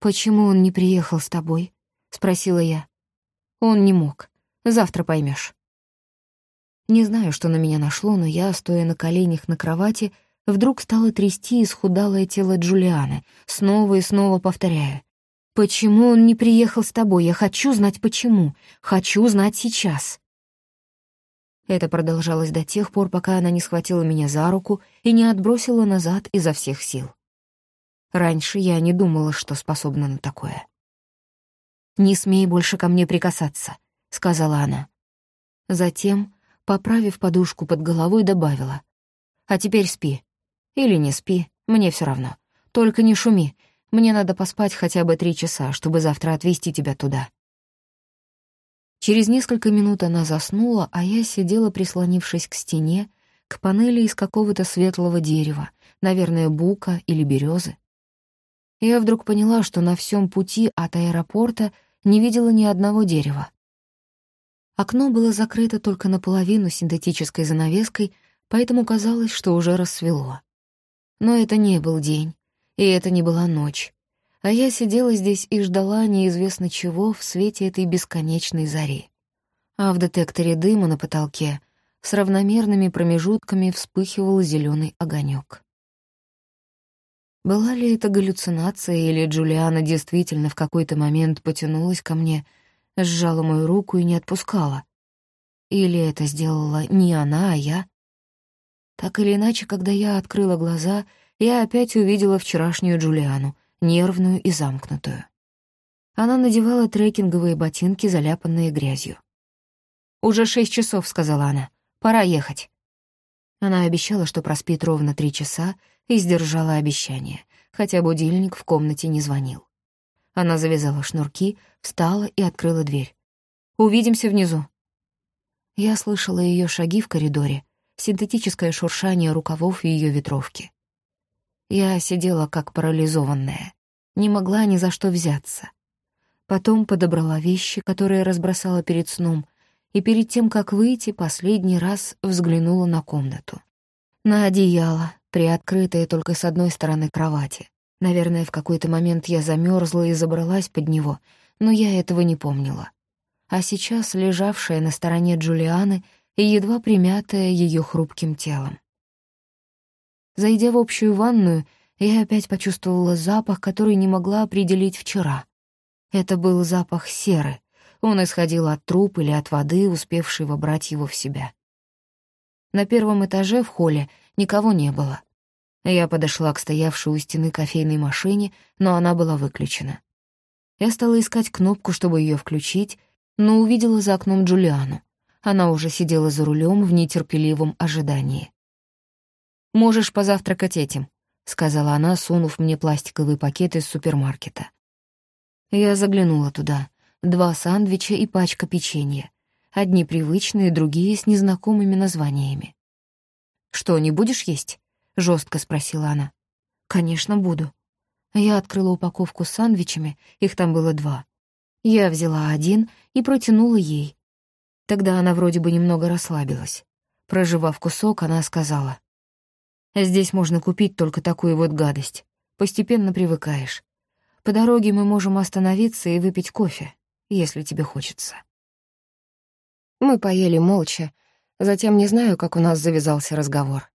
«Почему он не приехал с тобой?» — спросила я. «Он не мог. Завтра поймешь. Не знаю, что на меня нашло, но я, стоя на коленях на кровати, вдруг стала трясти исхудалое тело Джулианы, снова и снова повторяя. «Почему он не приехал с тобой? Я хочу знать, почему. Хочу знать сейчас». Это продолжалось до тех пор, пока она не схватила меня за руку и не отбросила назад изо всех сил. Раньше я не думала, что способна на такое. «Не смей больше ко мне прикасаться», — сказала она. Затем, поправив подушку под головой, добавила. «А теперь спи. Или не спи, мне все равно. Только не шуми, мне надо поспать хотя бы три часа, чтобы завтра отвезти тебя туда». Через несколько минут она заснула, а я сидела, прислонившись к стене, к панели из какого-то светлого дерева, наверное, бука или березы. Я вдруг поняла, что на всем пути от аэропорта не видела ни одного дерева. Окно было закрыто только наполовину синтетической занавеской, поэтому казалось, что уже рассвело. Но это не был день, и это не была ночь. А я сидела здесь и ждала неизвестно чего в свете этой бесконечной зари. А в детекторе дыма на потолке с равномерными промежутками вспыхивал зеленый огонек. Была ли это галлюцинация, или Джулиана действительно в какой-то момент потянулась ко мне, сжала мою руку и не отпускала? Или это сделала не она, а я? Так или иначе, когда я открыла глаза — я опять увидела вчерашнюю Джулиану, нервную и замкнутую. Она надевала трекинговые ботинки, заляпанные грязью. «Уже шесть часов», — сказала она. «Пора ехать». Она обещала, что проспит ровно три часа, и сдержала обещание, хотя будильник в комнате не звонил. Она завязала шнурки, встала и открыла дверь. «Увидимся внизу». Я слышала ее шаги в коридоре, синтетическое шуршание рукавов ее ветровки. Я сидела как парализованная, не могла ни за что взяться. Потом подобрала вещи, которые разбросала перед сном, и перед тем, как выйти, последний раз взглянула на комнату. На одеяло, приоткрытое только с одной стороны кровати. Наверное, в какой-то момент я замерзла и забралась под него, но я этого не помнила. А сейчас лежавшая на стороне Джулианы и едва примятая ее хрупким телом. Зайдя в общую ванную, я опять почувствовала запах, который не могла определить вчера. Это был запах серы. Он исходил от труп или от воды, успевшей вобрать его в себя. На первом этаже в холле никого не было. Я подошла к стоявшей у стены кофейной машине, но она была выключена. Я стала искать кнопку, чтобы ее включить, но увидела за окном Джулиану. Она уже сидела за рулем в нетерпеливом ожидании. «Можешь позавтракать этим», — сказала она, сунув мне пластиковый пакет из супермаркета. Я заглянула туда. Два сандвича и пачка печенья. Одни привычные, другие с незнакомыми названиями. «Что, не будешь есть?» — жестко спросила она. «Конечно, буду». Я открыла упаковку с сандвичами, их там было два. Я взяла один и протянула ей. Тогда она вроде бы немного расслабилась. Проживав кусок, она сказала. Здесь можно купить только такую вот гадость. Постепенно привыкаешь. По дороге мы можем остановиться и выпить кофе, если тебе хочется. Мы поели молча, затем не знаю, как у нас завязался разговор.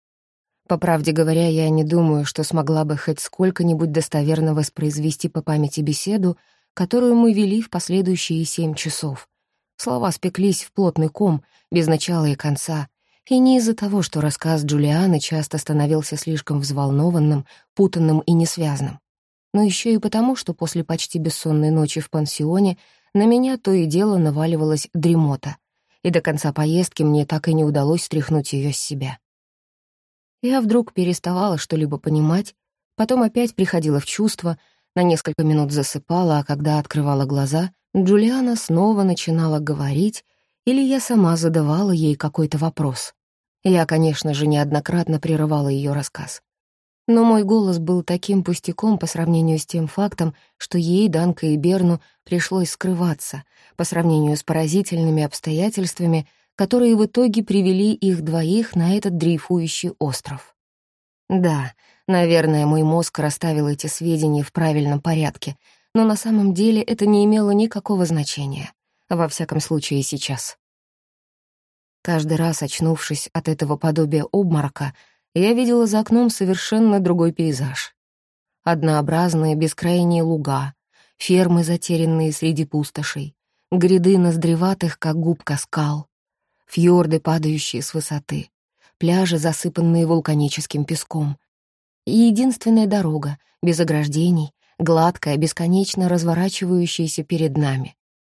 По правде говоря, я не думаю, что смогла бы хоть сколько-нибудь достоверно воспроизвести по памяти беседу, которую мы вели в последующие семь часов. Слова спеклись в плотный ком, без начала и конца, и не из-за того, что рассказ Джулианы часто становился слишком взволнованным, путанным и несвязным, но еще и потому, что после почти бессонной ночи в пансионе на меня то и дело наваливалась дремота, и до конца поездки мне так и не удалось стряхнуть ее с себя. Я вдруг переставала что-либо понимать, потом опять приходила в чувство, на несколько минут засыпала, а когда открывала глаза, Джулиана снова начинала говорить, или я сама задавала ей какой-то вопрос. Я, конечно же, неоднократно прерывала ее рассказ. Но мой голос был таким пустяком по сравнению с тем фактом, что ей, Данка и Берну, пришлось скрываться, по сравнению с поразительными обстоятельствами, которые в итоге привели их двоих на этот дрейфующий остров. Да, наверное, мой мозг расставил эти сведения в правильном порядке, но на самом деле это не имело никакого значения, во всяком случае сейчас. Каждый раз, очнувшись от этого подобия обморока, я видела за окном совершенно другой пейзаж. Однообразные бескрайние луга, фермы, затерянные среди пустошей, гряды ноздреватых, как губка скал, фьорды, падающие с высоты, пляжи, засыпанные вулканическим песком, и единственная дорога, без ограждений, гладкая, бесконечно разворачивающаяся перед нами,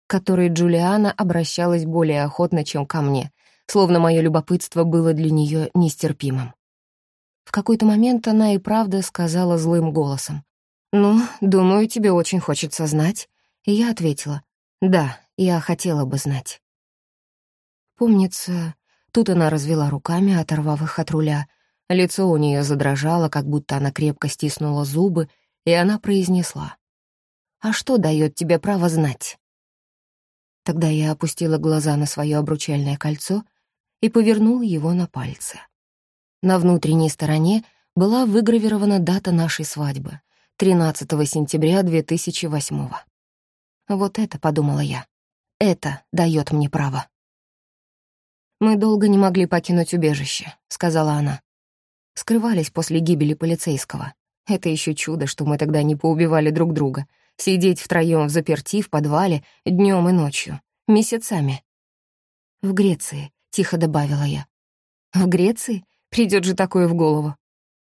к которой Джулиана обращалась более охотно, чем ко мне, словно мое любопытство было для нее нестерпимым. В какой-то момент она и правда сказала злым голосом. «Ну, думаю, тебе очень хочется знать». И я ответила. «Да, я хотела бы знать». Помнится, тут она развела руками, оторвав их от руля. Лицо у нее задрожало, как будто она крепко стиснула зубы, и она произнесла. «А что дает тебе право знать?» Тогда я опустила глаза на свое обручальное кольцо и повернула его на пальце. На внутренней стороне была выгравирована дата нашей свадьбы — 13 сентября 2008 -го. Вот это, подумала я, это дает мне право. «Мы долго не могли покинуть убежище», — сказала она. Скрывались после гибели полицейского. Это еще чудо, что мы тогда не поубивали друг друга. Сидеть втроем в заперти в подвале днем и ночью. Месяцами. В Греции, — тихо добавила я. В Греции? Придет же такое в голову.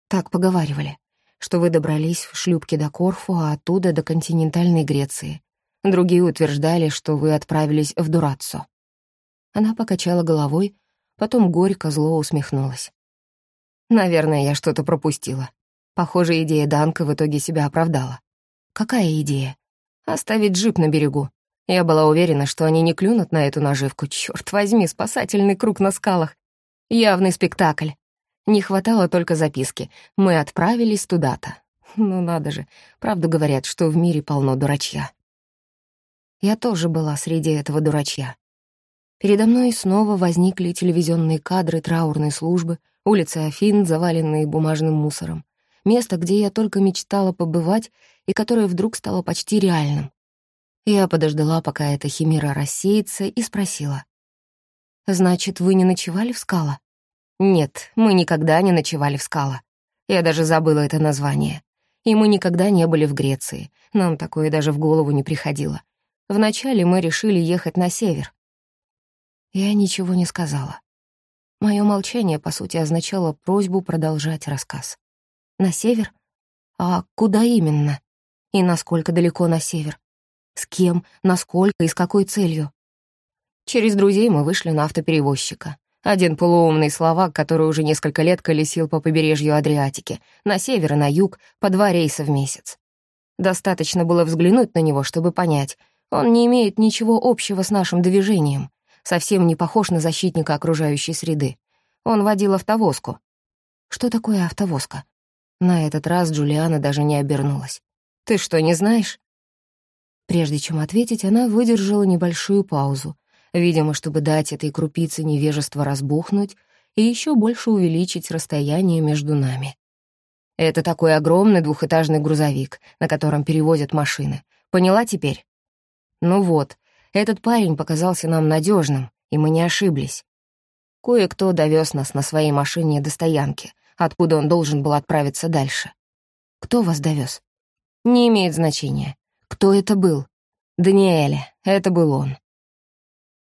Так поговаривали, что вы добрались в шлюпке до Корфу, а оттуда до континентальной Греции. Другие утверждали, что вы отправились в Дураццо. Она покачала головой, потом горько зло усмехнулась. Наверное, я что-то пропустила. Похоже, идея Данка в итоге себя оправдала. Какая идея? Оставить джип на берегу. Я была уверена, что они не клюнут на эту наживку. Черт возьми, спасательный круг на скалах. Явный спектакль. Не хватало только записки. Мы отправились туда-то. Ну надо же, правду говорят, что в мире полно дурачья. Я тоже была среди этого дурачья. Передо мной снова возникли телевизионные кадры траурной службы, улицы Афин, заваленные бумажным мусором место, где я только мечтала побывать и которое вдруг стало почти реальным. Я подождала, пока эта химера рассеется, и спросила. «Значит, вы не ночевали в скала?» «Нет, мы никогда не ночевали в скала. Я даже забыла это название. И мы никогда не были в Греции. Нам такое даже в голову не приходило. Вначале мы решили ехать на север». Я ничего не сказала. Мое молчание, по сути, означало просьбу продолжать рассказ. На север? А куда именно? И насколько далеко на север? С кем, насколько и с какой целью? Через друзей мы вышли на автоперевозчика. Один полуумный словак, который уже несколько лет колесил по побережью Адриатики, на север и на юг, по два рейса в месяц. Достаточно было взглянуть на него, чтобы понять, он не имеет ничего общего с нашим движением, совсем не похож на защитника окружающей среды. Он водил автовозку. Что такое автовозка? На этот раз Джулиана даже не обернулась. «Ты что, не знаешь?» Прежде чем ответить, она выдержала небольшую паузу, видимо, чтобы дать этой крупице невежества разбухнуть и еще больше увеличить расстояние между нами. «Это такой огромный двухэтажный грузовик, на котором перевозят машины. Поняла теперь?» «Ну вот, этот парень показался нам надежным, и мы не ошиблись. Кое-кто довез нас на своей машине до стоянки, откуда он должен был отправиться дальше. Кто вас довез? Не имеет значения. Кто это был? Даниэля, это был он.